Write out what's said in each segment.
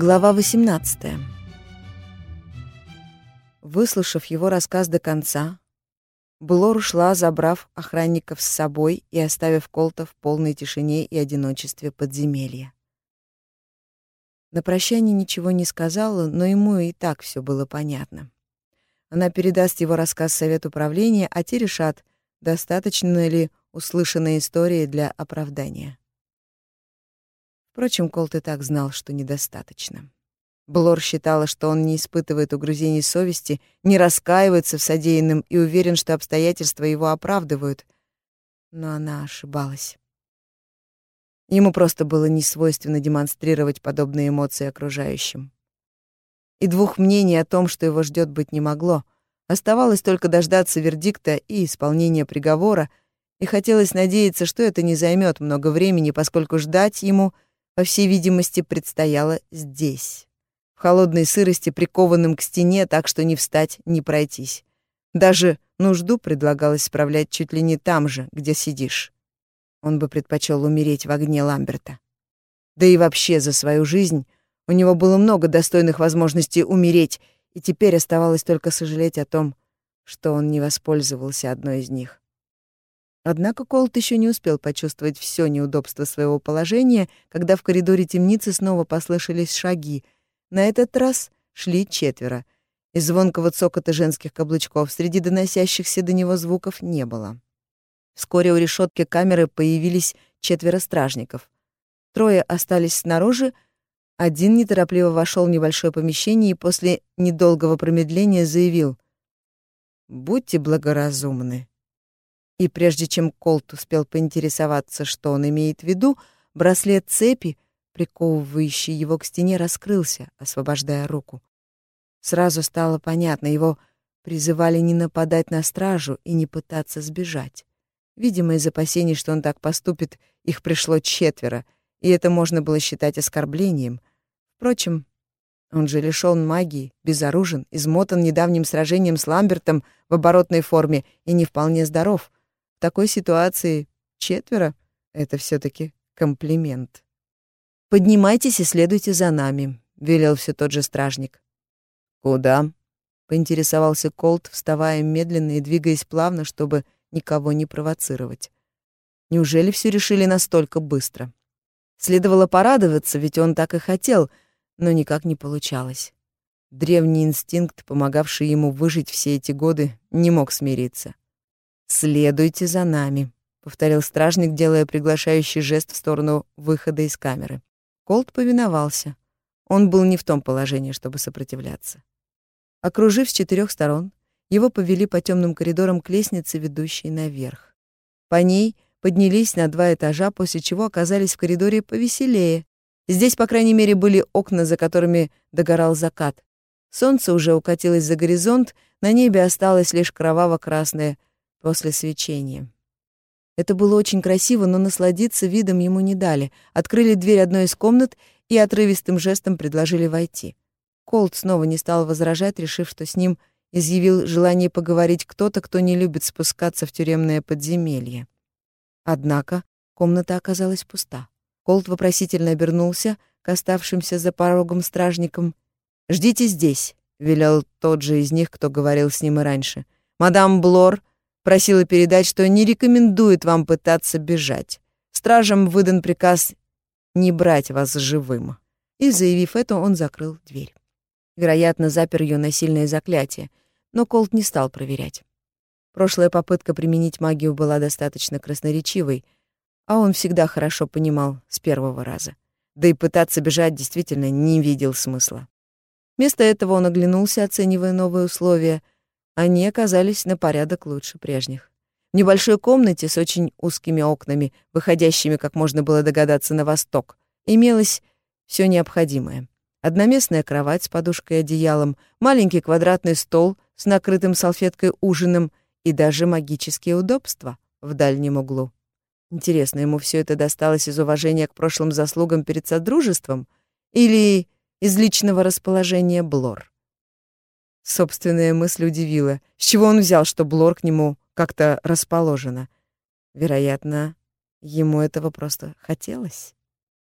Глава 18. Выслушав его рассказ до конца, Блор ушла, забрав охранников с собой и оставив Колта в полной тишине и одиночестве подземелья. На прощание ничего не сказала, но ему и так все было понятно. Она передаст его рассказ Совету управления, а те решат, достаточно ли услышанной истории для оправдания. Впрочем, Колт и так знал, что недостаточно. Блор считала, что он не испытывает угрызений совести, не раскаивается в содеянном и уверен, что обстоятельства его оправдывают. Но она ошибалась. Ему просто было несвойственно демонстрировать подобные эмоции окружающим. И двух мнений о том, что его ждет, быть не могло. Оставалось только дождаться вердикта и исполнения приговора, и хотелось надеяться, что это не займет много времени, поскольку ждать ему, по всей видимости, предстояло здесь. В холодной сырости, прикованным к стене, так что не встать, не пройтись. Даже нужду предлагалось справлять чуть ли не там же, где сидишь. Он бы предпочел умереть в огне Ламберта. Да и вообще за свою жизнь у него было много достойных возможностей умереть, и теперь оставалось только сожалеть о том, что он не воспользовался одной из них. Однако Колт еще не успел почувствовать все неудобство своего положения, когда в коридоре темницы снова послышались шаги. На этот раз шли четверо. И звонкого цокота женских каблучков среди доносящихся до него звуков не было. Вскоре у решетки камеры появились четверо стражников. Трое остались снаружи, один неторопливо вошел в небольшое помещение и после недолгого промедления заявил «Будьте благоразумны». И прежде чем Колт успел поинтересоваться, что он имеет в виду, браслет цепи, приковывающий его к стене, раскрылся, освобождая руку. Сразу стало понятно, его призывали не нападать на стражу и не пытаться сбежать. Видимо, из опасений, что он так поступит, их пришло четверо, и это можно было считать оскорблением. Впрочем, он же лишён магии, безоружен, измотан недавним сражением с Ламбертом в оборотной форме и не вполне здоров. Такой ситуации четверо — это все таки комплимент. «Поднимайтесь и следуйте за нами», — велел все тот же стражник. «Куда?» — поинтересовался Колт, вставая медленно и двигаясь плавно, чтобы никого не провоцировать. Неужели все решили настолько быстро? Следовало порадоваться, ведь он так и хотел, но никак не получалось. Древний инстинкт, помогавший ему выжить все эти годы, не мог смириться. «Следуйте за нами», — повторил стражник, делая приглашающий жест в сторону выхода из камеры. Колт повиновался. Он был не в том положении, чтобы сопротивляться. Окружив с четырех сторон, его повели по темным коридорам к лестнице, ведущей наверх. По ней поднялись на два этажа, после чего оказались в коридоре повеселее. Здесь, по крайней мере, были окна, за которыми догорал закат. Солнце уже укатилось за горизонт, на небе осталось лишь кроваво-красное после свечения. Это было очень красиво, но насладиться видом ему не дали. Открыли дверь одной из комнат и отрывистым жестом предложили войти. Колт снова не стал возражать, решив, что с ним изъявил желание поговорить кто-то, кто не любит спускаться в тюремное подземелье. Однако комната оказалась пуста. Колт вопросительно обернулся к оставшимся за порогом стражникам. «Ждите здесь», — велел тот же из них, кто говорил с ним и раньше. «Мадам Блор просила передать, что не рекомендует вам пытаться бежать. Стражам выдан приказ не брать вас живым». И, заявив это, он закрыл дверь. Вероятно, запер ее на сильное заклятие, но Колт не стал проверять. Прошлая попытка применить магию была достаточно красноречивой, а он всегда хорошо понимал с первого раза. Да и пытаться бежать действительно не видел смысла. Вместо этого он оглянулся, оценивая новые условия. Они оказались на порядок лучше прежних. В небольшой комнате с очень узкими окнами, выходящими, как можно было догадаться, на восток, имелось все необходимое. Одноместная кровать с подушкой и одеялом, маленький квадратный стол с накрытым салфеткой ужином и даже магические удобства в дальнем углу. Интересно, ему все это досталось из уважения к прошлым заслугам перед Содружеством или из личного расположения Блор? Собственная мысль удивила. С чего он взял, что Блор к нему как-то расположена? Вероятно, ему этого просто хотелось.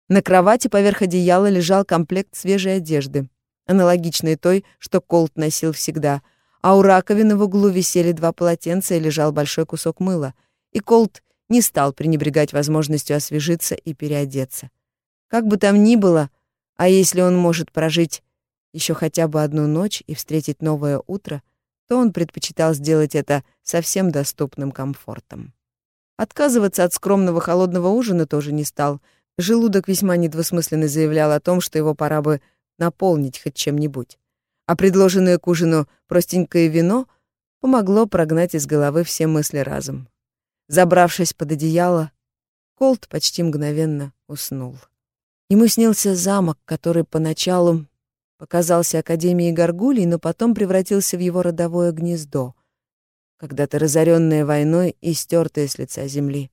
На кровати поверх одеяла лежал комплект свежей одежды, аналогичной той, что Колт носил всегда, а у раковины в углу висели два полотенца и лежал большой кусок мыла, и Колт не стал пренебрегать возможностью освежиться и переодеться. Как бы там ни было, а если он может прожить еще хотя бы одну ночь и встретить новое утро, то он предпочитал сделать это со всем доступным комфортом. Отказываться от скромного холодного ужина тоже не стал. Желудок весьма недвусмысленно заявлял о том, что его пора бы наполнить хоть чем-нибудь. А предложенное к ужину простенькое вино помогло прогнать из головы все мысли разом. Забравшись под одеяло, Колт почти мгновенно уснул. Ему снился замок, который поначалу показался Академией Гаргулей, но потом превратился в его родовое гнездо, когда-то разоренное войной и стертое с лица земли.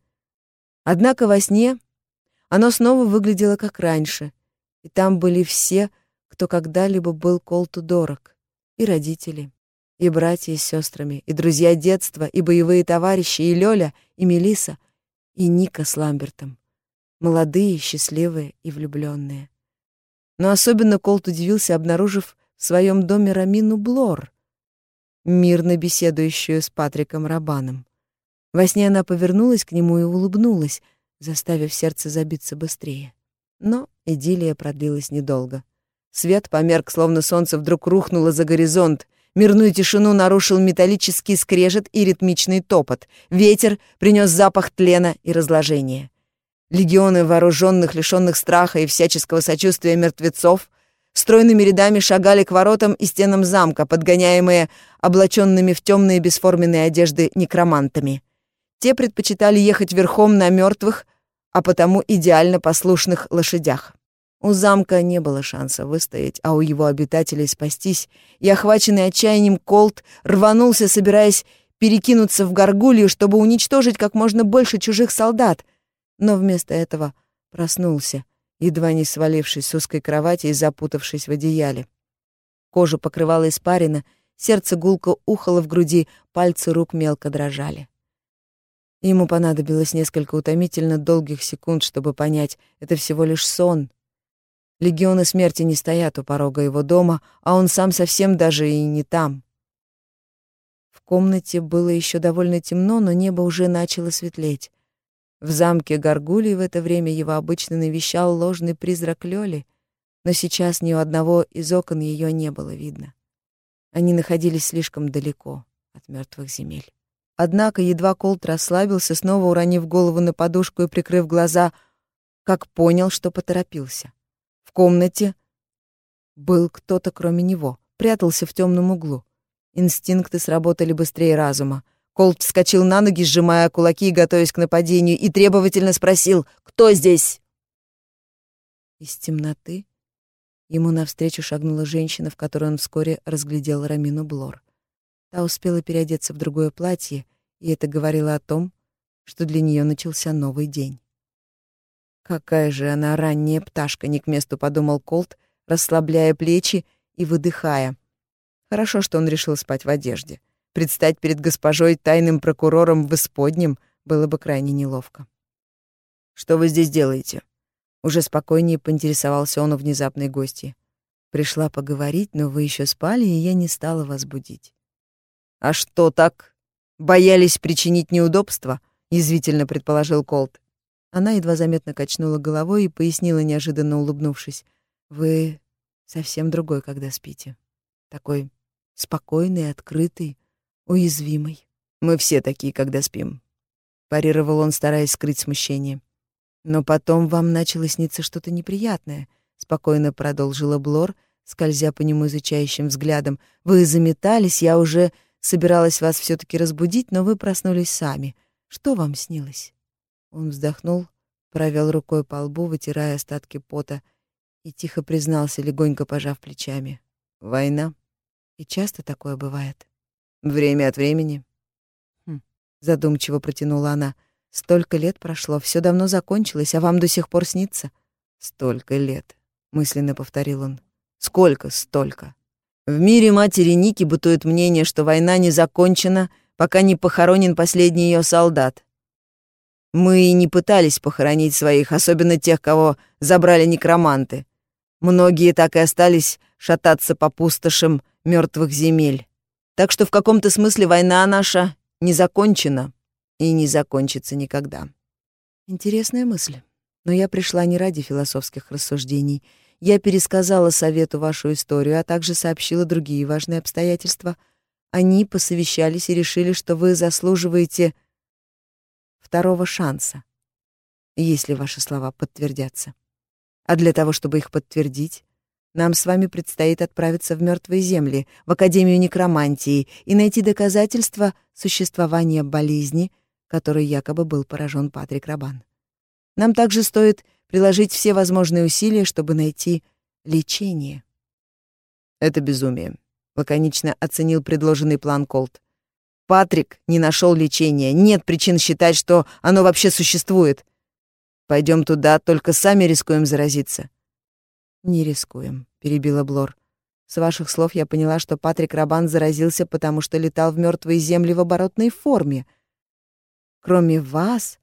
Однако во сне оно снова выглядело как раньше, и там были все, кто когда-либо был Колту дорог, и родители, и братья с сестрами, и друзья детства, и боевые товарищи, и Лёля, и Мелиса, и Ника с Ламбертом. Молодые, счастливые и влюбленные. Но особенно Колт удивился, обнаружив в своем доме Рамину Блор, мирно беседующую с Патриком Рабаном. Во сне она повернулась к нему и улыбнулась, заставив сердце забиться быстрее. Но идиллия продлилась недолго. Свет померк, словно солнце вдруг рухнуло за горизонт, Мирную тишину нарушил металлический скрежет и ритмичный топот. Ветер принес запах тлена и разложения. Легионы вооруженных, лишенных страха и всяческого сочувствия мертвецов стройными рядами шагали к воротам и стенам замка, подгоняемые облаченными в темные бесформенные одежды некромантами. Те предпочитали ехать верхом на мертвых, а потому идеально послушных лошадях. У замка не было шанса выстоять, а у его обитателей спастись, и, охваченный отчаянием, Колт рванулся, собираясь перекинуться в горгулью, чтобы уничтожить как можно больше чужих солдат, но вместо этого проснулся, едва не свалившись с узкой кровати и запутавшись в одеяле. Кожу покрывала испарина, сердце гулко ухало в груди, пальцы рук мелко дрожали. Ему понадобилось несколько утомительно долгих секунд, чтобы понять, это всего лишь сон, Легионы смерти не стоят у порога его дома, а он сам совсем даже и не там. В комнате было еще довольно темно, но небо уже начало светлеть. В замке Гаргулии в это время его обычно навещал ложный призрак Лёли, но сейчас ни у одного из окон ее не было видно. Они находились слишком далеко от мертвых земель. Однако едва Колт расслабился, снова уронив голову на подушку и прикрыв глаза, как понял, что поторопился комнате был кто-то кроме него, прятался в темном углу. Инстинкты сработали быстрее разума. Колт вскочил на ноги, сжимая кулаки готовясь к нападению, и требовательно спросил «Кто здесь?» Из темноты ему навстречу шагнула женщина, в которой он вскоре разглядел Рамину Блор. Та успела переодеться в другое платье, и это говорило о том, что для нее начался новый день. Какая же она ранняя пташка, не к месту подумал Колт, расслабляя плечи и выдыхая. Хорошо, что он решил спать в одежде. Предстать перед госпожой тайным прокурором в исподнем было бы крайне неловко. «Что вы здесь делаете?» Уже спокойнее поинтересовался он у внезапной гости. «Пришла поговорить, но вы еще спали, и я не стала вас будить». «А что так? Боялись причинить неудобства?» — язвительно предположил Колт. Она едва заметно качнула головой и пояснила, неожиданно улыбнувшись. «Вы совсем другой, когда спите. Такой спокойный, открытый, уязвимый. Мы все такие, когда спим», — парировал он, стараясь скрыть смущение. «Но потом вам начало сниться что-то неприятное», — спокойно продолжила Блор, скользя по нему изучающим взглядом. «Вы заметались, я уже собиралась вас все таки разбудить, но вы проснулись сами. Что вам снилось?» Он вздохнул, провел рукой по лбу, вытирая остатки пота, и тихо признался, легонько пожав плечами. «Война. И часто такое бывает?» «Время от времени». Хм, задумчиво протянула она. «Столько лет прошло, все давно закончилось, а вам до сих пор снится?» «Столько лет», — мысленно повторил он. «Сколько столько?» В мире матери Ники бытует мнение, что война не закончена, пока не похоронен последний ее солдат. Мы и не пытались похоронить своих, особенно тех, кого забрали некроманты. Многие так и остались шататься по пустошам мертвых земель. Так что в каком-то смысле война наша не закончена и не закончится никогда. Интересная мысль. Но я пришла не ради философских рассуждений. Я пересказала совету вашу историю, а также сообщила другие важные обстоятельства. Они посовещались и решили, что вы заслуживаете второго шанса, если ваши слова подтвердятся. А для того, чтобы их подтвердить, нам с вами предстоит отправиться в мертвые земли, в Академию некромантии и найти доказательства существования болезни, которой якобы был поражен Патрик Рабан. Нам также стоит приложить все возможные усилия, чтобы найти лечение. Это безумие, лаконично оценил предложенный план Колт. Патрик не нашел лечения. Нет причин считать, что оно вообще существует. Пойдем туда, только сами рискуем заразиться». «Не рискуем», — перебила Блор. «С ваших слов я поняла, что Патрик Рабан заразился, потому что летал в мертвые земли в оборотной форме. Кроме вас,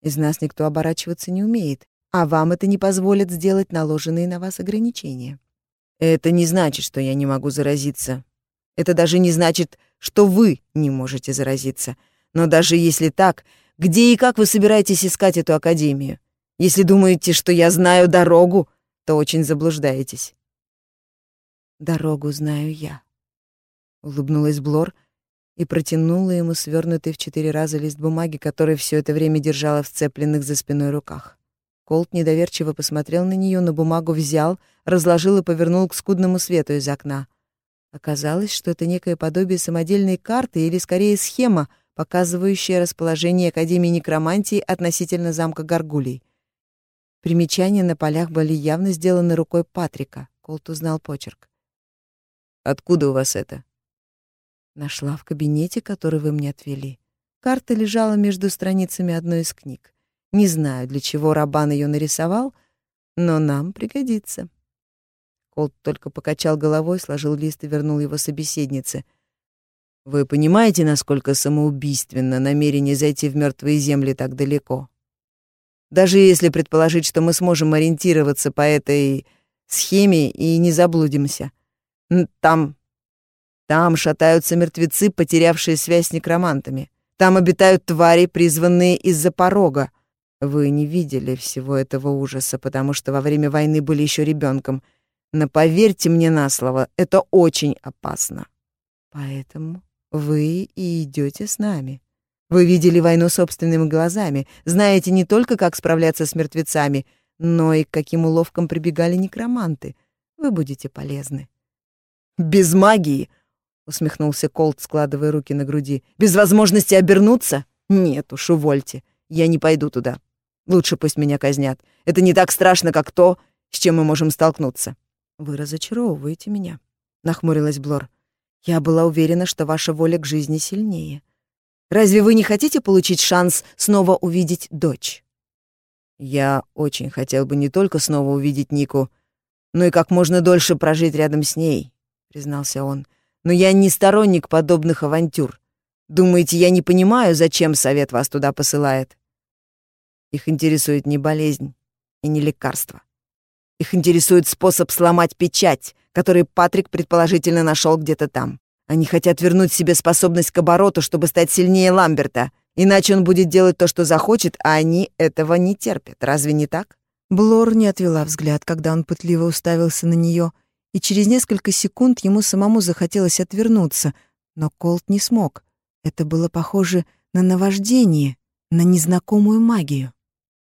из нас никто оборачиваться не умеет, а вам это не позволит сделать наложенные на вас ограничения». «Это не значит, что я не могу заразиться. Это даже не значит, что вы не можете заразиться. Но даже если так, где и как вы собираетесь искать эту академию? Если думаете, что я знаю дорогу, то очень заблуждаетесь. Дорогу знаю я. Улыбнулась Блор и протянула ему свернутый в четыре раза лист бумаги, который все это время держала в цепленных за спиной руках. Колт недоверчиво посмотрел на нее, но бумагу взял, разложил и повернул к скудному свету из окна. Оказалось, что это некое подобие самодельной карты или, скорее, схема — показывающая расположение Академии некромантии относительно замка Гаргулей. Примечания на полях были явно сделаны рукой Патрика. Колт узнал почерк. «Откуда у вас это?» «Нашла в кабинете, который вы мне отвели. Карта лежала между страницами одной из книг. Не знаю, для чего Рабан ее нарисовал, но нам пригодится». Колт только покачал головой, сложил лист и вернул его собеседнице — вы понимаете, насколько самоубийственно намерение зайти в мертвые земли так далеко? Даже если предположить, что мы сможем ориентироваться по этой схеме и не заблудимся. Там... Там шатаются мертвецы, потерявшие связь с некромантами. Там обитают твари, призванные из-за порога. Вы не видели всего этого ужаса, потому что во время войны были еще ребенком. Но поверьте мне на слово, это очень опасно. Поэтому вы и идете с нами. Вы видели войну собственными глазами, знаете не только, как справляться с мертвецами, но и к каким уловкам прибегали некроманты. Вы будете полезны. «Без магии!» — усмехнулся Колт, складывая руки на груди. «Без возможности обернуться? Нет уж, увольте. Я не пойду туда. Лучше пусть меня казнят. Это не так страшно, как то, с чем мы можем столкнуться». «Вы разочаровываете меня», — нахмурилась Блор. Я была уверена, что ваша воля к жизни сильнее. Разве вы не хотите получить шанс снова увидеть дочь? Я очень хотел бы не только снова увидеть Нику, но и как можно дольше прожить рядом с ней, признался он. Но я не сторонник подобных авантюр. Думаете, я не понимаю, зачем совет вас туда посылает? Их интересует не болезнь и не лекарство. Их интересует способ сломать печать, который Патрик предположительно нашел где-то там. Они хотят вернуть себе способность к обороту, чтобы стать сильнее Ламберта. Иначе он будет делать то, что захочет, а они этого не терпят. Разве не так? Блор не отвела взгляд, когда он пытливо уставился на нее, и через несколько секунд ему самому захотелось отвернуться, но Колт не смог. Это было похоже на наваждение, на незнакомую магию.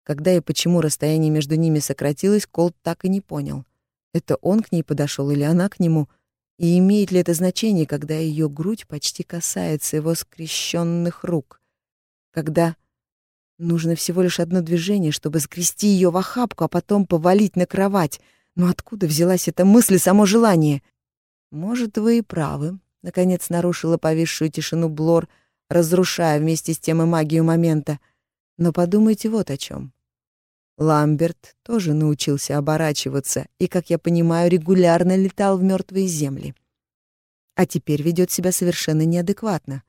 Когда и почему расстояние между ними сократилось, Колт так и не понял. Это он к ней подошел или она к нему? И имеет ли это значение, когда ее грудь почти касается его скрещенных рук? Когда нужно всего лишь одно движение, чтобы скрести ее в охапку, а потом повалить на кровать? Но откуда взялась эта мысль само желание? Может, вы и правы. Наконец нарушила повисшую тишину Блор, разрушая вместе с тем и магию момента. Но подумайте вот о чем. Ламберт тоже научился оборачиваться и, как я понимаю, регулярно летал в мертвые земли. А теперь ведет себя совершенно неадекватно.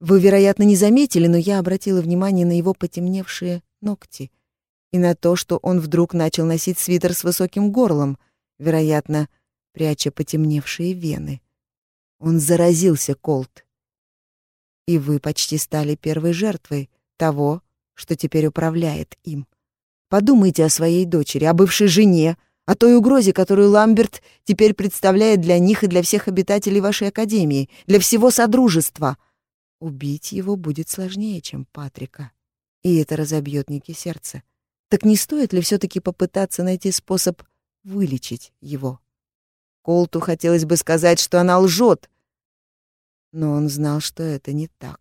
Вы, вероятно, не заметили, но я обратила внимание на его потемневшие ногти и на то, что он вдруг начал носить свитер с высоким горлом, вероятно, пряча потемневшие вены. Он заразился, Колт. И вы почти стали первой жертвой того, что теперь управляет им. Подумайте о своей дочери, о бывшей жене, о той угрозе, которую Ламберт теперь представляет для них и для всех обитателей вашей академии, для всего содружества. Убить его будет сложнее, чем Патрика, и это разобьет Ники сердце. Так не стоит ли все таки попытаться найти способ вылечить его? Колту хотелось бы сказать, что она лжет, но он знал, что это не так.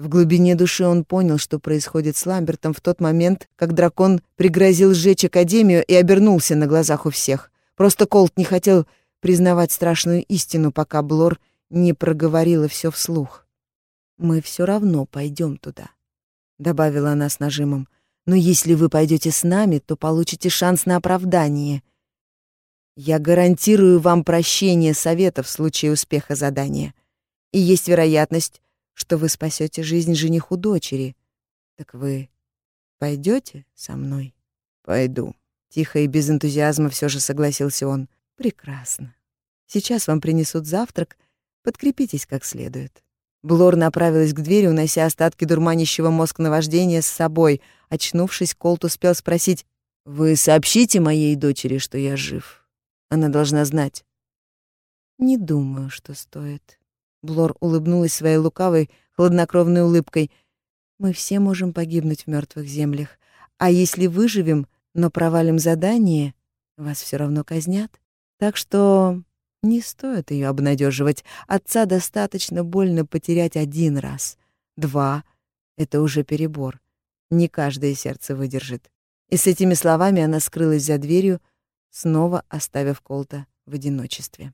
В глубине души он понял, что происходит с Ламбертом в тот момент, как дракон пригрозил сжечь Академию и обернулся на глазах у всех. Просто Колт не хотел признавать страшную истину, пока Блор не проговорила все вслух. «Мы все равно пойдем туда», — добавила она с нажимом. «Но если вы пойдете с нами, то получите шанс на оправдание. Я гарантирую вам прощение совета в случае успеха задания. И есть вероятность, что вы спасете жизнь жениху дочери. Так вы пойдете со мной? Пойду. Тихо и без энтузиазма все же согласился он. Прекрасно. Сейчас вам принесут завтрак. Подкрепитесь как следует. Блор направилась к двери, унося остатки дурманящего мозг наваждения с собой. Очнувшись, Колт успел спросить, «Вы сообщите моей дочери, что я жив? Она должна знать». «Не думаю, что стоит», Блор улыбнулась своей лукавой, хладнокровной улыбкой. «Мы все можем погибнуть в мертвых землях. А если выживем, но провалим задание, вас все равно казнят. Так что не стоит ее обнадеживать. Отца достаточно больно потерять один раз. Два — это уже перебор. Не каждое сердце выдержит». И с этими словами она скрылась за дверью, снова оставив Колта в одиночестве.